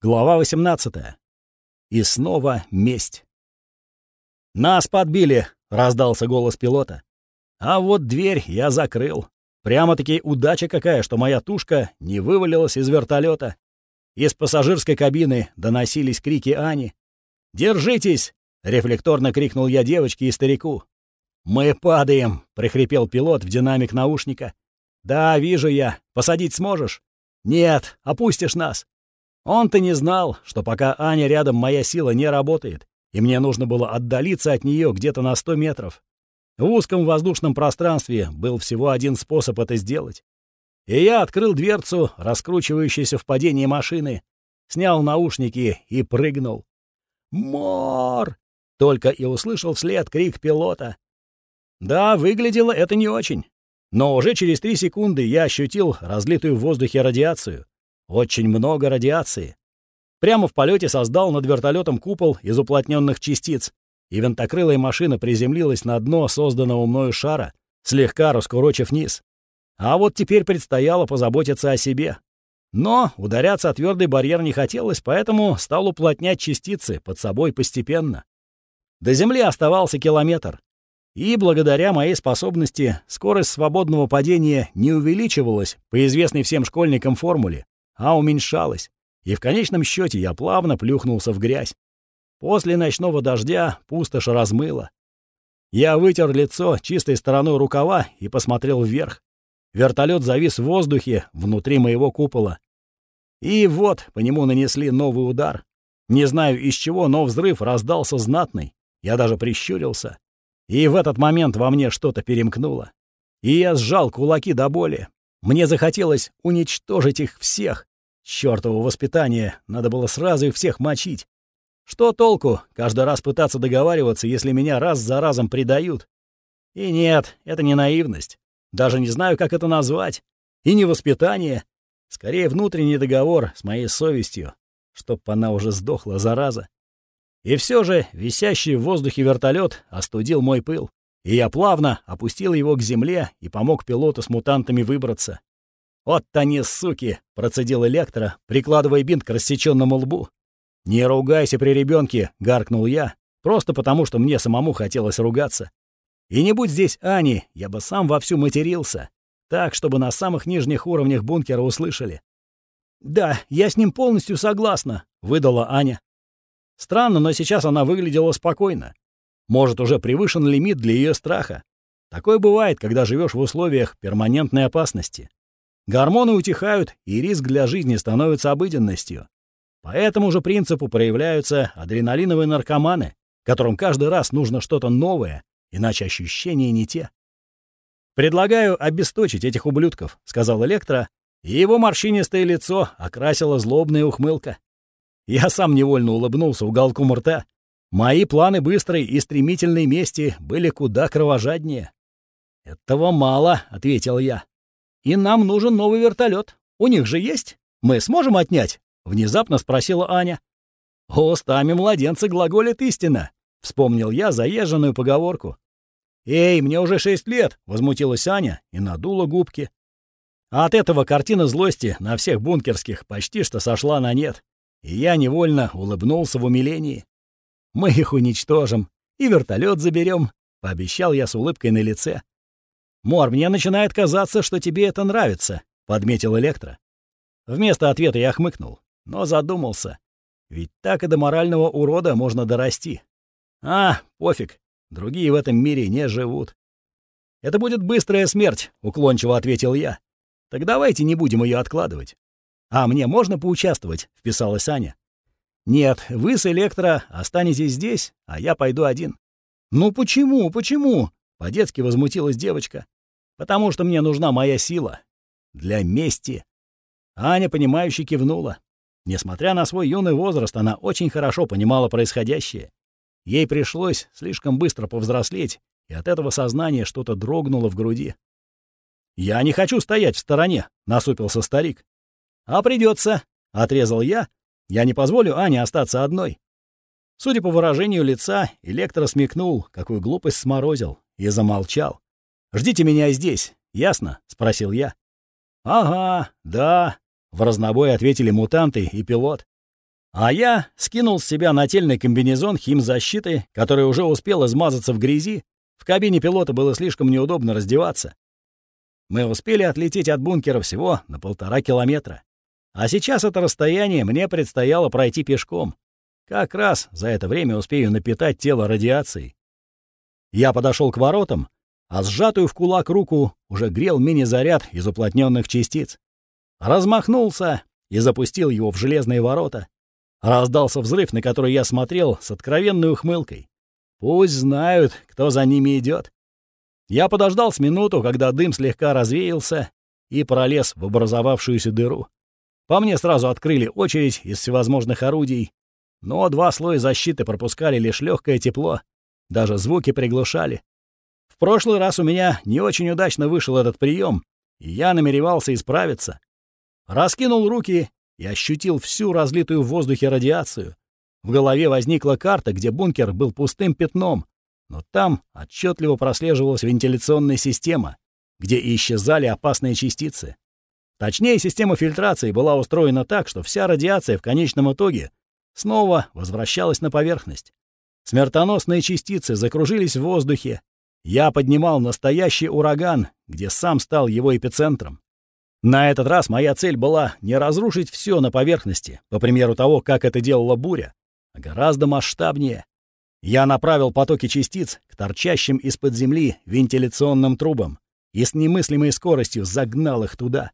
Глава 18. И снова месть. «Нас подбили!» — раздался голос пилота. А вот дверь я закрыл. Прямо-таки удача какая, что моя тушка не вывалилась из вертолета. Из пассажирской кабины доносились крики Ани. «Держитесь!» — рефлекторно крикнул я девочке и старику. «Мы падаем!» — прихрипел пилот в динамик наушника. «Да, вижу я. Посадить сможешь?» «Нет, опустишь нас!» Он-то не знал, что пока Аня рядом, моя сила не работает, и мне нужно было отдалиться от нее где-то на 100 метров. В узком воздушном пространстве был всего один способ это сделать. И я открыл дверцу, раскручивающейся в падении машины, снял наушники и прыгнул. «Мор!» — только и услышал вслед крик пилота. Да, выглядело это не очень. Но уже через три секунды я ощутил разлитую в воздухе радиацию. Очень много радиации. Прямо в полете создал над вертолетом купол из уплотненных частиц, и винтокрылая машина приземлилась на дно созданного мною шара, слегка раскурочив низ. А вот теперь предстояло позаботиться о себе. Но ударяться о твердый барьер не хотелось, поэтому стал уплотнять частицы под собой постепенно. До земли оставался километр. И благодаря моей способности скорость свободного падения не увеличивалась по известной всем школьникам формуле а уменьшалась, и в конечном счете я плавно плюхнулся в грязь. После ночного дождя пустошь размыла. Я вытер лицо чистой стороной рукава и посмотрел вверх. Вертолет завис в воздухе внутри моего купола. И вот по нему нанесли новый удар. Не знаю из чего, но взрыв раздался знатный. Я даже прищурился. И в этот момент во мне что-то перемкнуло. И я сжал кулаки до боли. Мне захотелось уничтожить их всех. Чёртово воспитание, надо было сразу их всех мочить. Что толку каждый раз пытаться договариваться, если меня раз за разом предают? И нет, это не наивность. Даже не знаю, как это назвать. И не воспитание. Скорее, внутренний договор с моей совестью, чтоб она уже сдохла, зараза. И все же висящий в воздухе вертолет остудил мой пыл, и я плавно опустил его к земле и помог пилоту с мутантами выбраться. «Вот они, суки!» — процедил Электро, прикладывая бинт к рассеченному лбу. «Не ругайся при ребенке, гаркнул я, просто потому, что мне самому хотелось ругаться. И не будь здесь Ани, я бы сам вовсю матерился, так, чтобы на самых нижних уровнях бункера услышали. «Да, я с ним полностью согласна», — выдала Аня. Странно, но сейчас она выглядела спокойно. Может, уже превышен лимит для ее страха. Такое бывает, когда живешь в условиях перманентной опасности. Гормоны утихают, и риск для жизни становится обыденностью. По этому же принципу проявляются адреналиновые наркоманы, которым каждый раз нужно что-то новое, иначе ощущения не те. «Предлагаю обесточить этих ублюдков», — сказал Электро, и его морщинистое лицо окрасила злобная ухмылка. Я сам невольно улыбнулся уголком рта. Мои планы быстрой и стремительной мести были куда кровожаднее. «Этого мало», — ответил я. И нам нужен новый вертолет. У них же есть? Мы сможем отнять?» — внезапно спросила Аня. «Устами младенца глаголит истина», — вспомнил я заезженную поговорку. «Эй, мне уже шесть лет!» — возмутилась Аня и надула губки. А от этого картина злости на всех бункерских почти что сошла на нет, и я невольно улыбнулся в умилении. «Мы их уничтожим и вертолет заберем», — пообещал я с улыбкой на лице. «Мор, мне начинает казаться, что тебе это нравится», — подметил Электро. Вместо ответа я хмыкнул, но задумался. Ведь так и до морального урода можно дорасти. А, пофиг, другие в этом мире не живут. «Это будет быстрая смерть», — уклончиво ответил я. «Так давайте не будем ее откладывать». «А мне можно поучаствовать?» — вписалась Аня. «Нет, вы с Электро останетесь здесь, а я пойду один». «Ну почему, почему?» По-детски возмутилась девочка. «Потому что мне нужна моя сила. Для мести». Аня, понимающе кивнула. Несмотря на свой юный возраст, она очень хорошо понимала происходящее. Ей пришлось слишком быстро повзрослеть, и от этого сознания что-то дрогнуло в груди. «Я не хочу стоять в стороне», — насупился старик. «А придется, отрезал я. «Я не позволю Ане остаться одной». Судя по выражению лица, Электро смекнул, какую глупость сморозил, и замолчал. «Ждите меня здесь, ясно?» — спросил я. «Ага, да», — в разнобой ответили мутанты и пилот. А я скинул с себя нательный комбинезон химзащиты, который уже успел измазаться в грязи. В кабине пилота было слишком неудобно раздеваться. Мы успели отлететь от бункера всего на полтора километра. А сейчас это расстояние мне предстояло пройти пешком. Как раз за это время успею напитать тело радиацией. Я подошел к воротам, а сжатую в кулак руку уже грел мини-заряд из уплотненных частиц. Размахнулся и запустил его в железные ворота. Раздался взрыв, на который я смотрел с откровенной ухмылкой. Пусть знают, кто за ними идет. Я подождал с минуту, когда дым слегка развеялся, и пролез в образовавшуюся дыру. По мне сразу открыли очередь из всевозможных орудий, но два слоя защиты пропускали лишь легкое тепло, даже звуки приглушали. В прошлый раз у меня не очень удачно вышел этот прием, и я намеревался исправиться. Раскинул руки и ощутил всю разлитую в воздухе радиацию. В голове возникла карта, где бункер был пустым пятном, но там отчетливо прослеживалась вентиляционная система, где исчезали опасные частицы. Точнее, система фильтрации была устроена так, что вся радиация в конечном итоге снова возвращалась на поверхность. Смертоносные частицы закружились в воздухе. Я поднимал настоящий ураган, где сам стал его эпицентром. На этот раз моя цель была не разрушить все на поверхности, по примеру того, как это делала буря, а гораздо масштабнее. Я направил потоки частиц к торчащим из-под земли вентиляционным трубам и с немыслимой скоростью загнал их туда.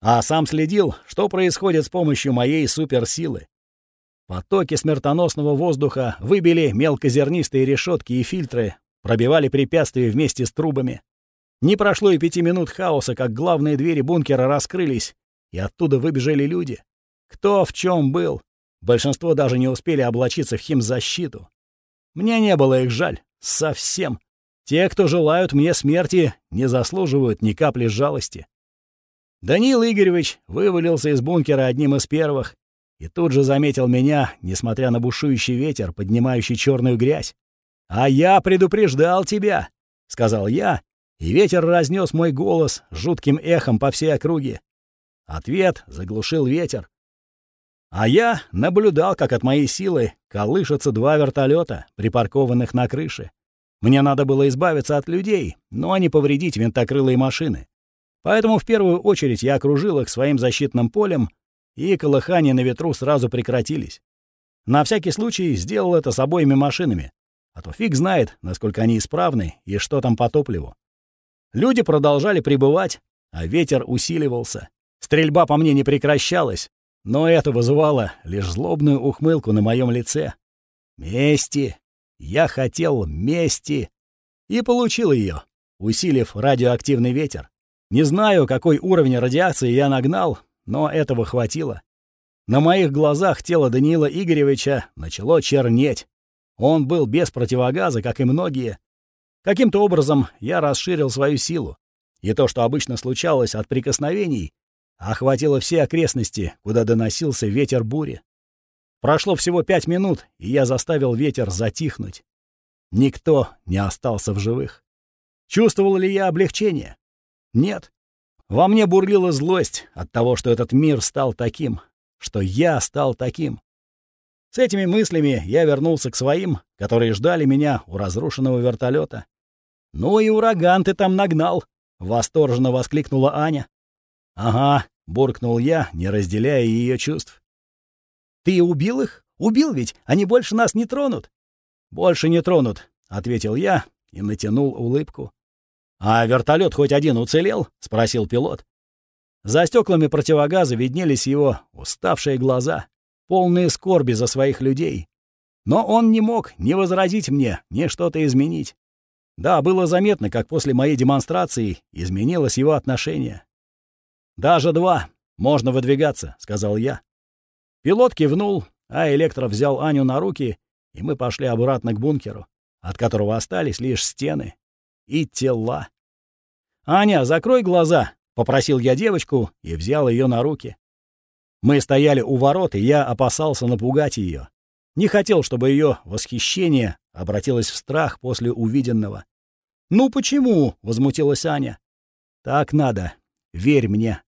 А сам следил, что происходит с помощью моей суперсилы. Потоки смертоносного воздуха выбили мелкозернистые решетки и фильтры, пробивали препятствия вместе с трубами. Не прошло и пяти минут хаоса, как главные двери бункера раскрылись, и оттуда выбежали люди. Кто в чем был. Большинство даже не успели облачиться в химзащиту. Мне не было их жаль. Совсем. Те, кто желают мне смерти, не заслуживают ни капли жалости. Даниил Игоревич вывалился из бункера одним из первых и тут же заметил меня, несмотря на бушующий ветер, поднимающий черную грязь. «А я предупреждал тебя», — сказал я и ветер разнес мой голос жутким эхом по всей округе. Ответ заглушил ветер. А я наблюдал, как от моей силы колышутся два вертолета, припаркованных на крыше. Мне надо было избавиться от людей, но не повредить винтокрылые машины. Поэтому в первую очередь я окружил их своим защитным полем, и колыхания на ветру сразу прекратились. На всякий случай сделал это с обоими машинами, а то фиг знает, насколько они исправны и что там по топливу. Люди продолжали пребывать, а ветер усиливался. Стрельба по мне не прекращалась, но это вызывало лишь злобную ухмылку на моем лице. Мести! Я хотел мести! И получил ее, усилив радиоактивный ветер. Не знаю, какой уровень радиации я нагнал, но этого хватило. На моих глазах тело Даниила Игоревича начало чернеть. Он был без противогаза, как и многие, Каким-то образом я расширил свою силу, и то, что обычно случалось от прикосновений, охватило все окрестности, куда доносился ветер бури. Прошло всего пять минут, и я заставил ветер затихнуть. Никто не остался в живых. Чувствовал ли я облегчение? Нет. Во мне бурлила злость от того, что этот мир стал таким, что я стал таким. С этими мыслями я вернулся к своим, которые ждали меня у разрушенного вертолета. «Ну и ураган ты там нагнал!» — восторженно воскликнула Аня. «Ага», — буркнул я, не разделяя ее чувств. «Ты убил их? Убил ведь? Они больше нас не тронут?» «Больше не тронут», — ответил я и натянул улыбку. «А вертолет хоть один уцелел?» — спросил пилот. За стеклами противогаза виднелись его уставшие глаза, полные скорби за своих людей. Но он не мог ни возразить мне, ни что-то изменить. Да, было заметно, как после моей демонстрации изменилось его отношение. «Даже два. Можно выдвигаться», — сказал я. Пилот кивнул, а Электро взял Аню на руки, и мы пошли обратно к бункеру, от которого остались лишь стены и тела. «Аня, закрой глаза», — попросил я девочку и взял ее на руки. Мы стояли у ворот, и я опасался напугать ее. Не хотел, чтобы ее восхищение обратилась в страх после увиденного. «Ну почему?» — возмутилась Аня. «Так надо. Верь мне».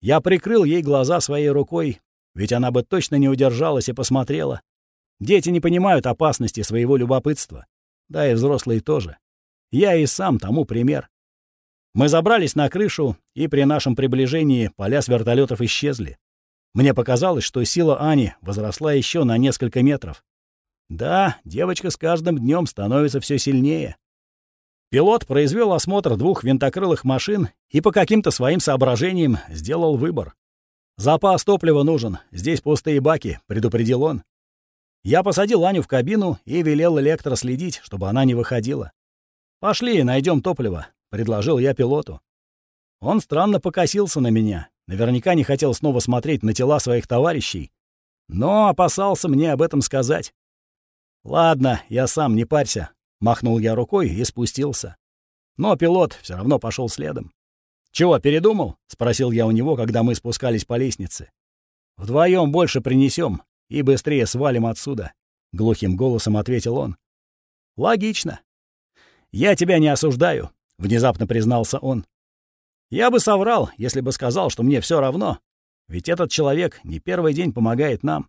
Я прикрыл ей глаза своей рукой ведь она бы точно не удержалась и посмотрела. Дети не понимают опасности своего любопытства. Да и взрослые тоже. Я и сам тому пример. Мы забрались на крышу, и при нашем приближении поля с вертолетов исчезли. Мне показалось, что сила Ани возросла еще на несколько метров. Да, девочка с каждым днем становится все сильнее. Пилот произвел осмотр двух винтокрылых машин и по каким-то своим соображениям сделал выбор. «Запас топлива нужен, здесь пустые баки», — предупредил он. Я посадил Аню в кабину и велел электро следить, чтобы она не выходила. «Пошли, найдем топливо», — предложил я пилоту. Он странно покосился на меня, наверняка не хотел снова смотреть на тела своих товарищей, но опасался мне об этом сказать. «Ладно, я сам, не парься», — махнул я рукой и спустился. Но пилот все равно пошел следом. «Чего, передумал?» — спросил я у него, когда мы спускались по лестнице. Вдвоем больше принесем и быстрее свалим отсюда», — глухим голосом ответил он. «Логично. Я тебя не осуждаю», — внезапно признался он. «Я бы соврал, если бы сказал, что мне все равно, ведь этот человек не первый день помогает нам.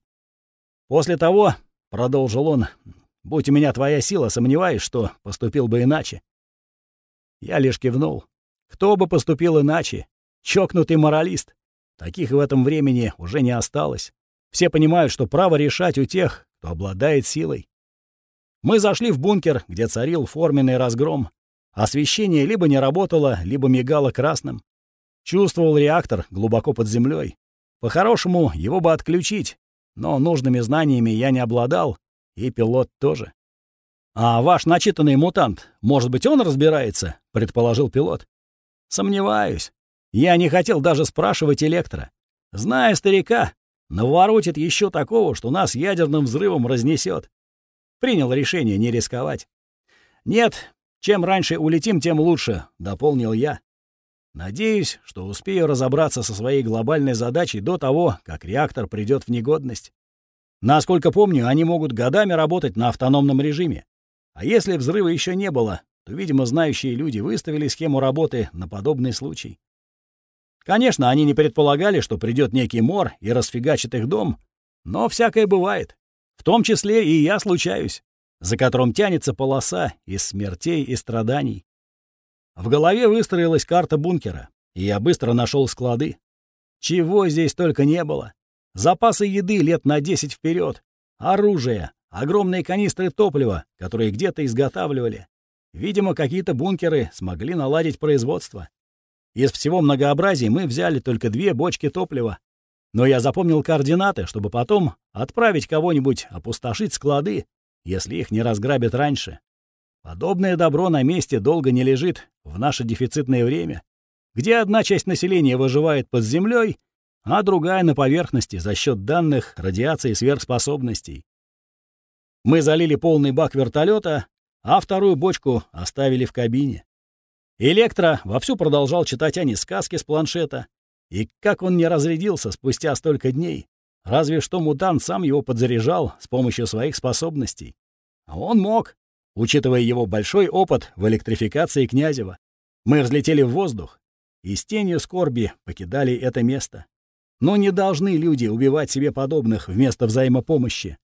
После того, — продолжил он, — будь у меня твоя сила, сомневаюсь, что поступил бы иначе. Я лишь кивнул. Кто бы поступил иначе? Чокнутый моралист. Таких в этом времени уже не осталось. Все понимают, что право решать у тех, кто обладает силой. Мы зашли в бункер, где царил форменный разгром. Освещение либо не работало, либо мигало красным. Чувствовал реактор глубоко под землей. По-хорошему, его бы отключить, но нужными знаниями я не обладал, и пилот тоже. «А ваш начитанный мутант, может быть, он разбирается?» — предположил пилот. «Сомневаюсь. Я не хотел даже спрашивать электро. Зная старика, Наворотит еще такого, что нас ядерным взрывом разнесет. Принял решение не рисковать. «Нет, чем раньше улетим, тем лучше», — дополнил я. Надеюсь, что успею разобраться со своей глобальной задачей до того, как реактор придет в негодность. Насколько помню, они могут годами работать на автономном режиме. А если взрыва еще не было, то, видимо, знающие люди выставили схему работы на подобный случай. Конечно, они не предполагали, что придет некий мор и расфигачит их дом, но всякое бывает. Том числе и я случаюсь, за которым тянется полоса из смертей и страданий. В голове выстроилась карта бункера, и я быстро нашел склады. Чего здесь только не было. Запасы еды лет на 10 вперед, оружие, огромные канистры топлива, которые где-то изготавливали. Видимо, какие-то бункеры смогли наладить производство. Из всего многообразия мы взяли только две бочки топлива. Но я запомнил координаты, чтобы потом отправить кого-нибудь опустошить склады, если их не разграбят раньше. Подобное добро на месте долго не лежит в наше дефицитное время, где одна часть населения выживает под землей, а другая на поверхности за счет данных радиации сверхспособностей. Мы залили полный бак вертолета, а вторую бочку оставили в кабине. Электро вовсю продолжал читать Ане сказки с планшета. И как он не разрядился спустя столько дней? Разве что мутант сам его подзаряжал с помощью своих способностей. А он мог, учитывая его большой опыт в электрификации Князева. Мы взлетели в воздух и с тенью скорби покидали это место. Но не должны люди убивать себе подобных вместо взаимопомощи.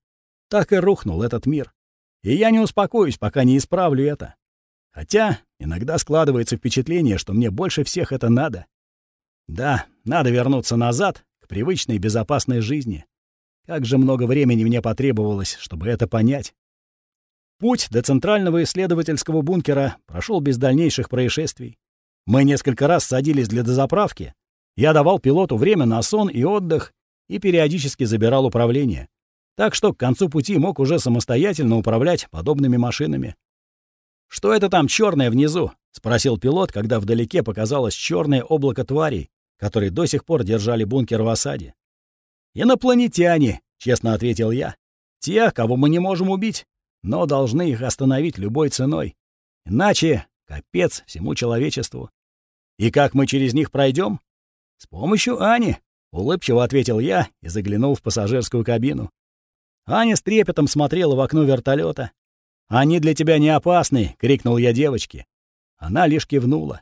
Так и рухнул этот мир. И я не успокоюсь, пока не исправлю это. Хотя иногда складывается впечатление, что мне больше всех это надо. Да, надо вернуться назад, к привычной безопасной жизни. Как же много времени мне потребовалось, чтобы это понять. Путь до центрального исследовательского бункера прошел без дальнейших происшествий. Мы несколько раз садились для дозаправки. Я давал пилоту время на сон и отдых и периодически забирал управление. Так что к концу пути мог уже самостоятельно управлять подобными машинами. «Что это там черное внизу?» — спросил пилот, когда вдалеке показалось черное облако тварей, которые до сих пор держали бункер в осаде. «Инопланетяне», — честно ответил я. «Те, кого мы не можем убить, но должны их остановить любой ценой. Иначе капец всему человечеству. И как мы через них пройдем? С помощью Ани, улыбчиво ответил я и заглянул в пассажирскую кабину. Аня с трепетом смотрела в окно вертолета, «Они для тебя не опасны!» — крикнул я девочке. Она лишь кивнула.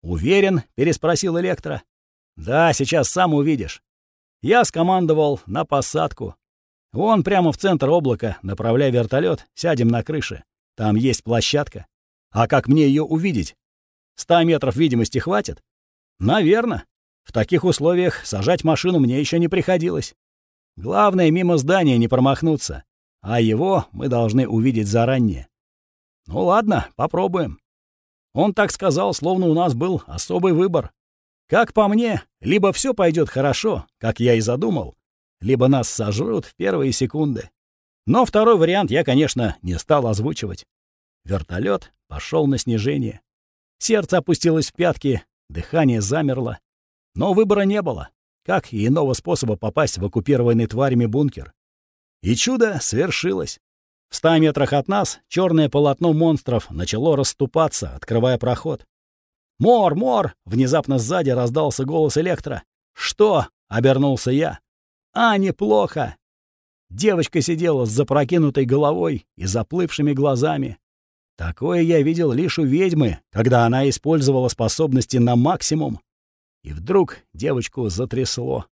«Уверен?» — переспросил Электро. «Да, сейчас сам увидишь». я скомандовал на посадку. Вон прямо в центр облака, направляя вертолет, сядем на крыше. Там есть площадка. А как мне ее увидеть? Ста метров видимости хватит? Наверно. В таких условиях сажать машину мне еще не приходилось. Главное, мимо здания не промахнуться. А его мы должны увидеть заранее. Ну ладно, попробуем. Он так сказал, словно у нас был особый выбор. Как по мне, либо все пойдет хорошо, как я и задумал, либо нас сожрут в первые секунды. Но второй вариант я, конечно, не стал озвучивать. Вертолет пошел на снижение. Сердце опустилось в пятки, дыхание замерло. Но выбора не было, как и иного способа попасть в оккупированный тварями бункер. И чудо свершилось. В ста метрах от нас черное полотно монстров начало расступаться, открывая проход. «Мор! Мор!» — внезапно сзади раздался голос Электро. «Что?» — обернулся я. «А, неплохо!» Девочка сидела с запрокинутой головой и заплывшими глазами. Такое я видел лишь у ведьмы, когда она использовала способности на максимум. И вдруг девочку затрясло.